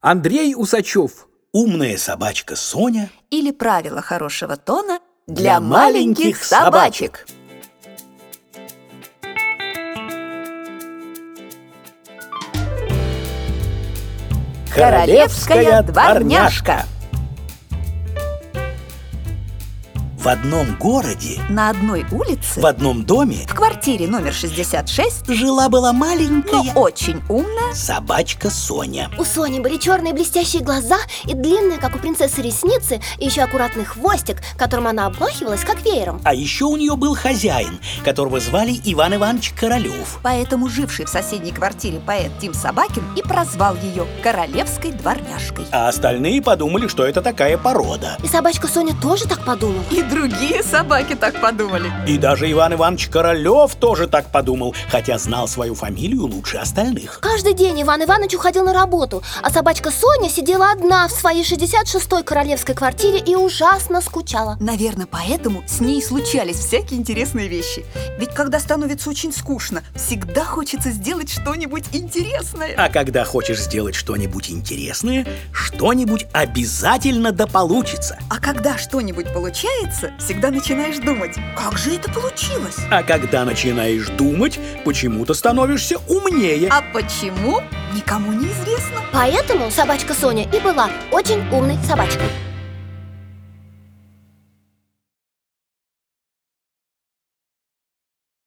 Андрей Усачев. Умная собачка Соня. Или правила хорошего тона Для маленьких собачек. Королевская дворняжка. В одном городе, На одной улице в одном доме в квартире номер 66 жила-была но маленькая очень умная собачка Соня. У Сони были черные блестящие глаза и длинные, как у принцессы, ресницы, и еще аккуратный хвостик, которым она обмахивалась, как веером. А еще у нее был хозяин, которого звали Иван Иванович Королев. Поэтому живший в соседней квартире поэт Тим Собакин и прозвал ее королевской дворняжкой. А остальные подумали, что это такая порода. И собачка Соня тоже так подумала. И другие собаки так подумали. И даже Иван Иванович Королев тоже так подумал, хотя знал свою фамилию лучше остальных. Каждый день Иван Иванович уходил на работу, а собачка Соня сидела одна в своей 66-й королевской квартире и ужасно скучала. Наверное, поэтому с ней случались всякие интересные вещи. Ведь когда становится очень скучно, всегда хочется сделать что-нибудь интересное. А когда хочешь сделать что-нибудь интересное, что-нибудь обязательно да получится. А когда что-нибудь получается, всегда начинаешь думать, как же это получилось? А когда начинаешь думать, почему-то становишься умнее. А почему? Никому не известно. Поэтому собачка Соня и была очень умной собачкой.